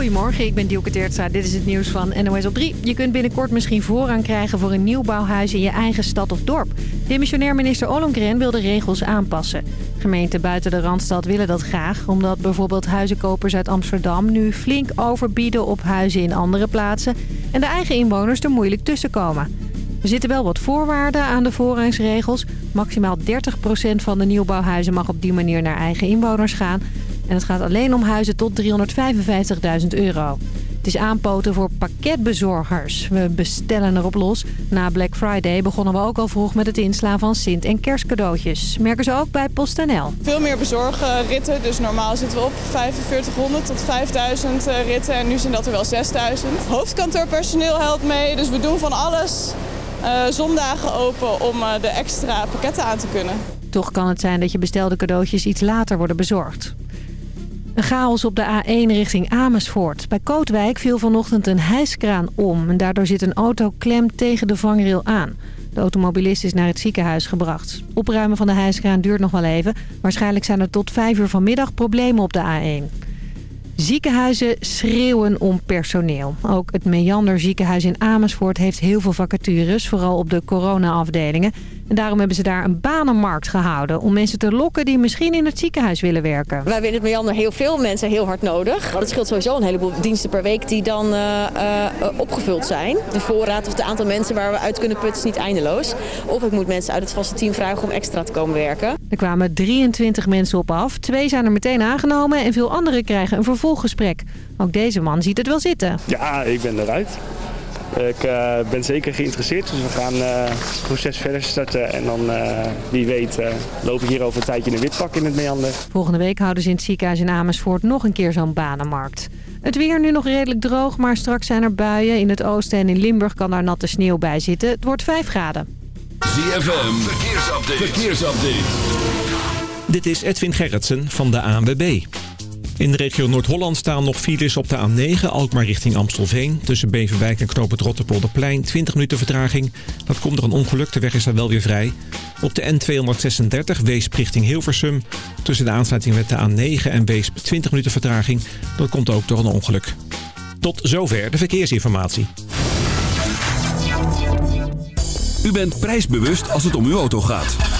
Goedemorgen, ik ben Dielke Teertstra. Dit is het nieuws van NOS op 3. Je kunt binnenkort misschien voorrang krijgen voor een nieuwbouwhuis in je eigen stad of dorp. Demissionair minister Ollongren wil de regels aanpassen. Gemeenten buiten de Randstad willen dat graag... omdat bijvoorbeeld huizenkopers uit Amsterdam nu flink overbieden op huizen in andere plaatsen... en de eigen inwoners er moeilijk tussen komen. Er zitten wel wat voorwaarden aan de voorrangsregels. Maximaal 30% van de nieuwbouwhuizen mag op die manier naar eigen inwoners gaan... En het gaat alleen om huizen tot 355.000 euro. Het is aanpoten voor pakketbezorgers. We bestellen erop los. Na Black Friday begonnen we ook al vroeg met het inslaan van Sint- en kerstcadeautjes. Merken ze ook bij PostNL. Veel meer bezorgen ritten. Dus normaal zitten we op 4500 tot 5000 eh, ritten. En nu zijn dat er wel 6000. Hoofdkantoorpersoneel helpt mee. Dus we doen van alles. Uh, zondagen open om uh, de extra pakketten aan te kunnen. Toch kan het zijn dat je bestelde cadeautjes iets later worden bezorgd. Een chaos op de A1 richting Amersfoort. Bij Kootwijk viel vanochtend een hijskraan om. En daardoor zit een auto klem tegen de vangrail aan. De automobilist is naar het ziekenhuis gebracht. Opruimen van de hijskraan duurt nog wel even. Waarschijnlijk zijn er tot 5 uur vanmiddag problemen op de A1. Ziekenhuizen schreeuwen om personeel. Ook het Meander ziekenhuis in Amersfoort heeft heel veel vacatures, vooral op de corona-afdelingen. En daarom hebben ze daar een banenmarkt gehouden om mensen te lokken die misschien in het ziekenhuis willen werken. Wij hebben in het Meander heel veel mensen heel hard nodig. Dat scheelt sowieso een heleboel diensten per week die dan uh, uh, opgevuld zijn. De voorraad of het aantal mensen waar we uit kunnen putten is niet eindeloos. Of ik moet mensen uit het vaste team vragen om extra te komen werken. Er kwamen 23 mensen op af. Twee zijn er meteen aangenomen en veel anderen krijgen een vervolggesprek. Ook deze man ziet het wel zitten. Ja, ik ben eruit. Ik uh, ben zeker geïnteresseerd, dus we gaan uh, het proces verder starten. En dan, uh, wie weet, loop ik hier over een tijdje in een witpak in het meander. Volgende week houden ze in het ziekenhuis in Amersfoort nog een keer zo'n banenmarkt. Het weer nu nog redelijk droog, maar straks zijn er buien. In het oosten en in Limburg kan daar natte sneeuw bij zitten. Het wordt 5 graden. ZFM, verkeersupdate. verkeersupdate. Dit is Edwin Gerritsen van de ANWB. In de regio Noord-Holland staan nog files op de A9, Alkmaar richting Amstelveen. Tussen Beverwijk en Knoop het Rotterpolderplein, 20 minuten vertraging. Dat komt door een ongeluk, de weg is daar wel weer vrij. Op de N236, Weesp richting Hilversum. Tussen de aansluiting met de A9 en Weesp, 20 minuten vertraging. Dat komt ook door een ongeluk. Tot zover de verkeersinformatie. U bent prijsbewust als het om uw auto gaat.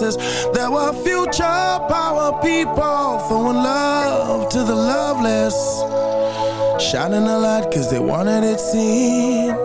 There were future power people throwing love to the loveless. Shining a light cause they wanted it seen.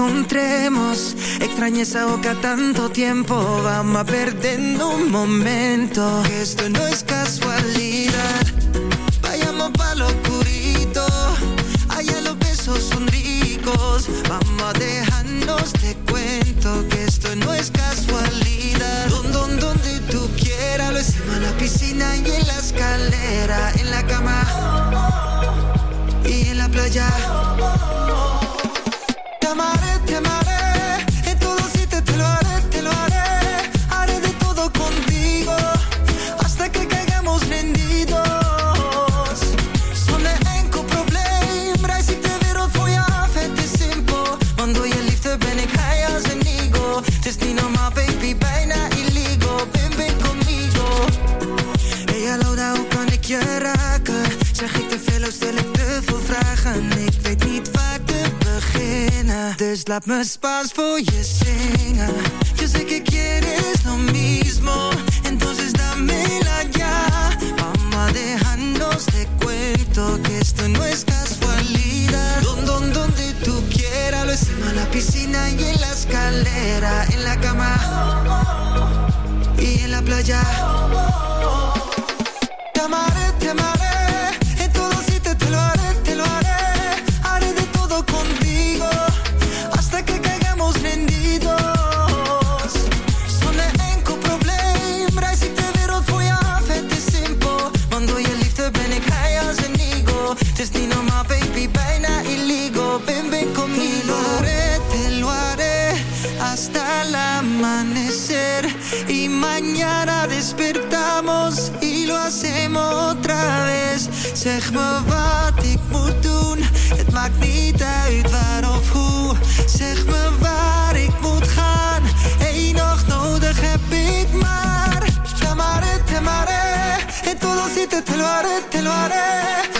encontremos. Extrañé esa boca tanto tiempo, vamos a perder un momento. Esto no es me lo haré, lo haré.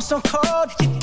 I'm so cold.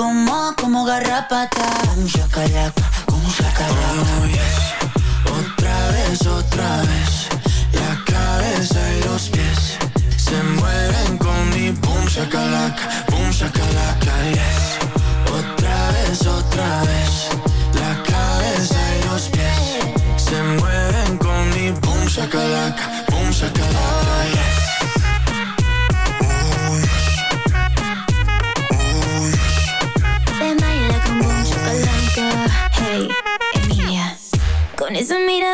como, como garrapata. Como chacalaca, como chacalaca. Oh, yes. Otra vez, otra vez. La cabeza y los pies se mueven con mi boom chacalaca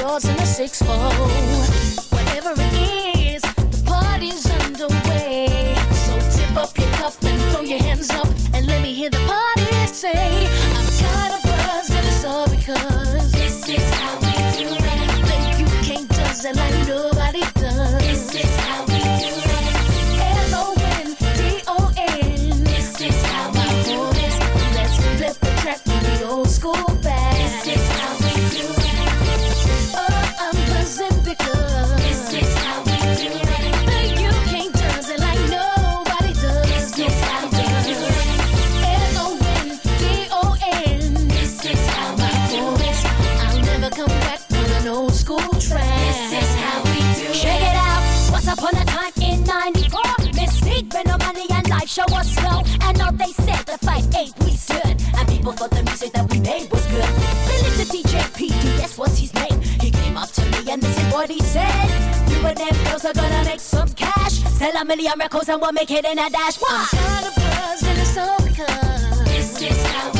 Yours in a six four. Whatever it is, the party's underway. So tip up your cup and throw your hands up and let me hear the party say, I'm kind of buzzed and it's all because this is how we do it. Think you can't dance it like nobody what he said. You and them girls are gonna make some cash. Sell a million records and we'll make it in a dash. Why? I'm kind of buzzed and it's all because this is how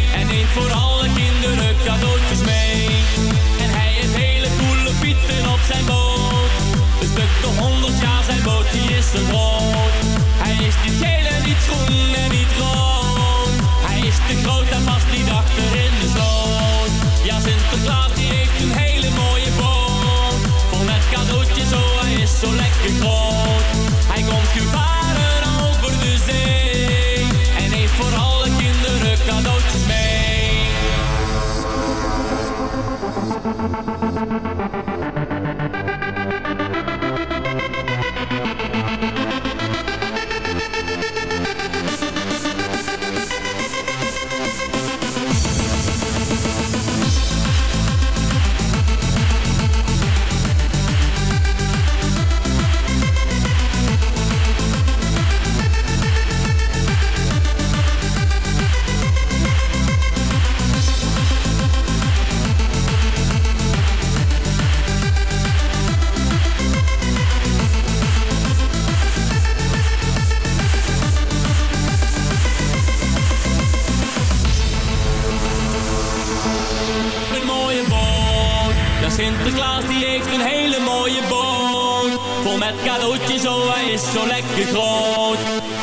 Neemt voor alle kinderen cadeautjes mee. En hij heeft hele coole pieten op zijn boot. Een stuk de honderd jaar zijn boot, die is zo groot. Hij is niet geel niet groen en niet rood. Hij is te groot en past niet achter in de sloot. Ja, Sinterklaas die heeft een hele mooie boot. Vol met cadeautjes, oh hij is zo lekker groot. Hij komt gevaren over de zee. En heeft voor alle kinderen cadeautjes mee. Een is zo lekker groot.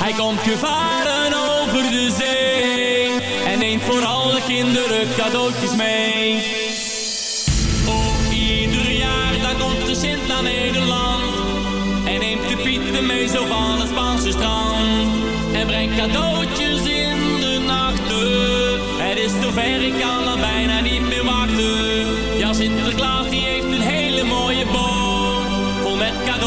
Hij komt gevaren over de zee. En neemt voor alle kinderen cadeautjes mee. Oh, ieder jaar dan komt de Sint naar Nederland. En neemt de Pieten mee zo van het Spaanse strand. En brengt cadeautjes in de nachten. Het is zover, ik kan er bijna niet meer wachten.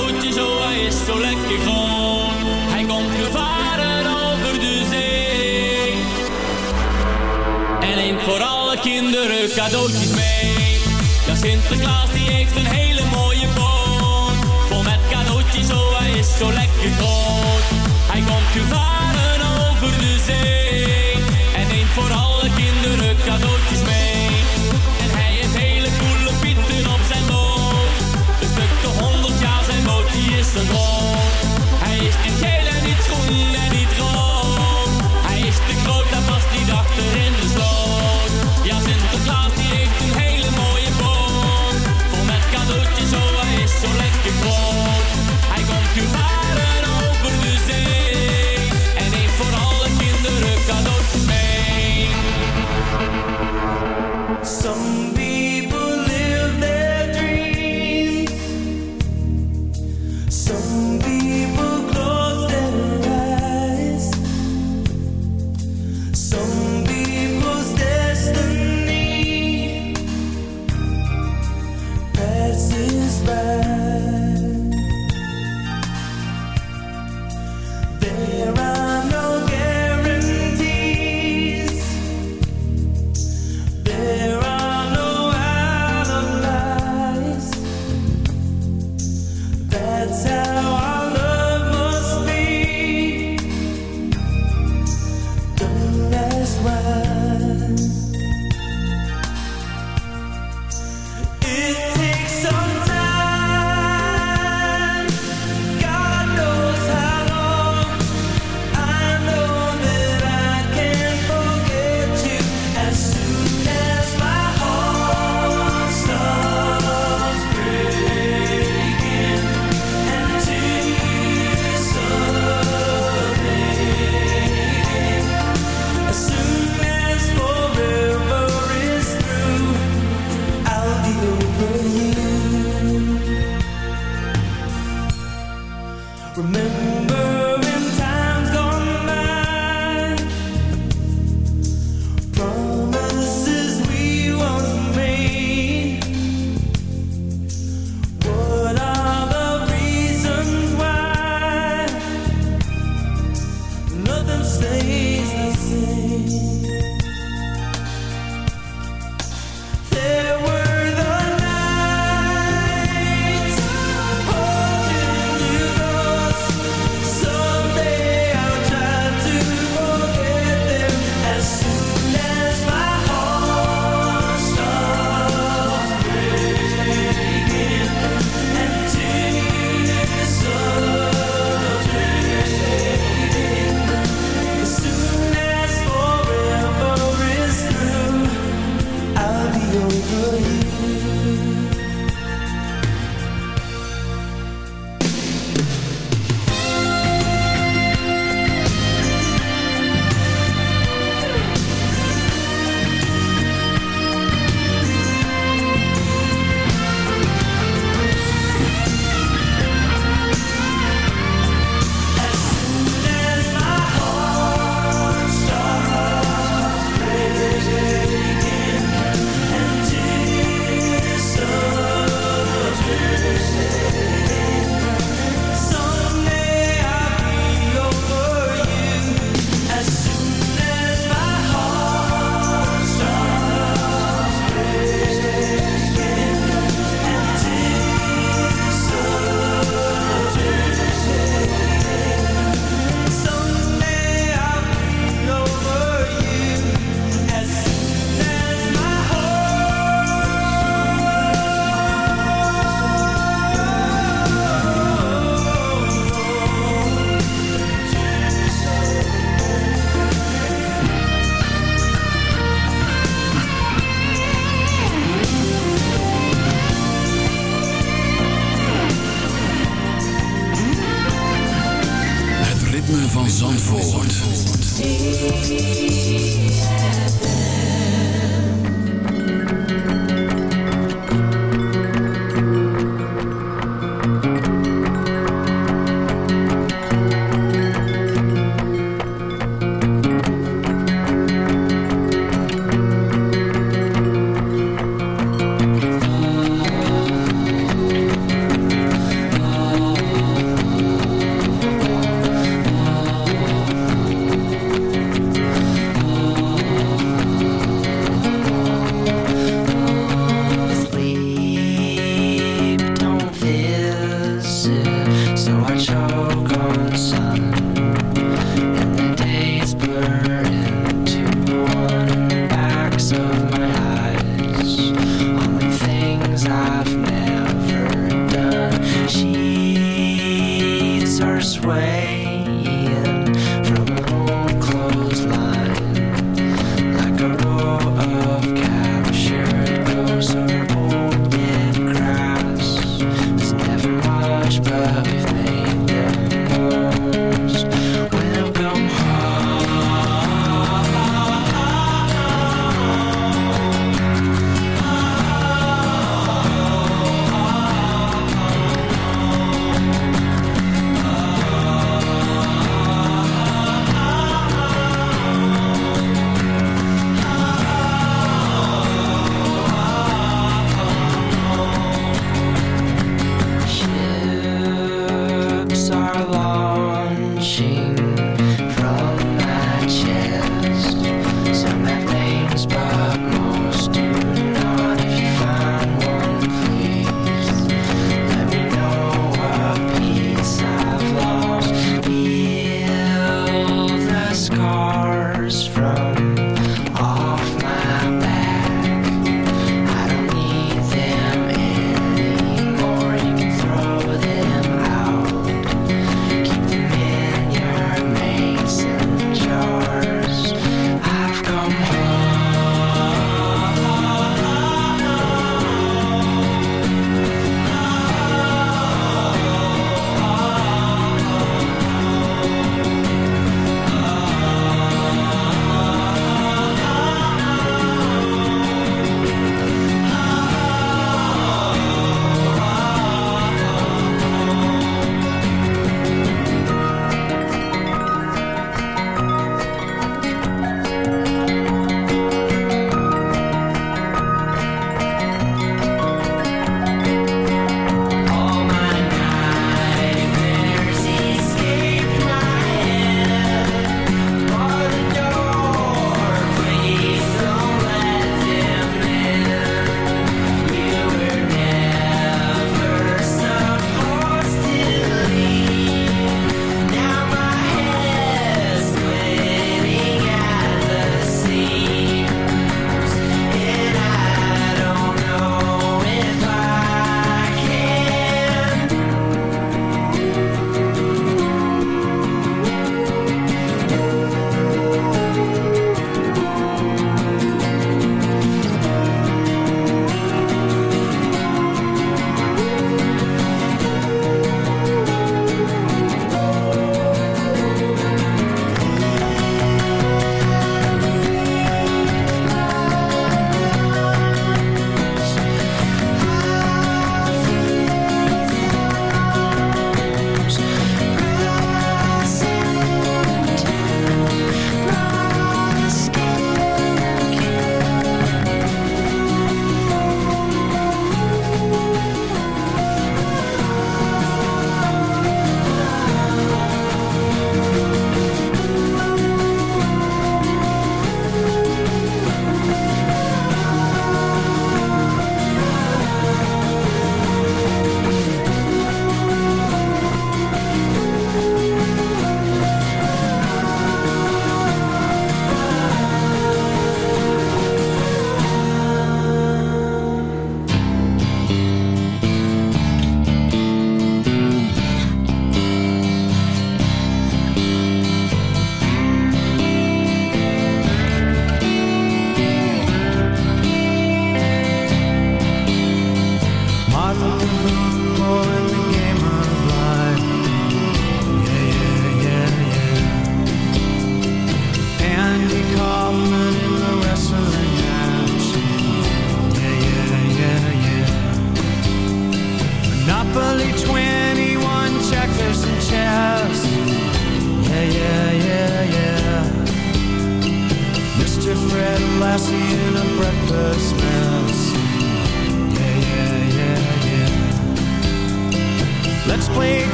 Cadeautjes, oh hij is zo lekker groot. Hij komt gevaren over de zee. En neemt voor alle kinderen cadeautjes mee. Ja, Sinterklaas die heeft een hele mooie boot. Vol met cadeautjes, oh hij is zo lekker groot. Hij komt gevaren over de zee. En neemt voor alle kinderen cadeautjes mee.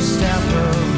staffer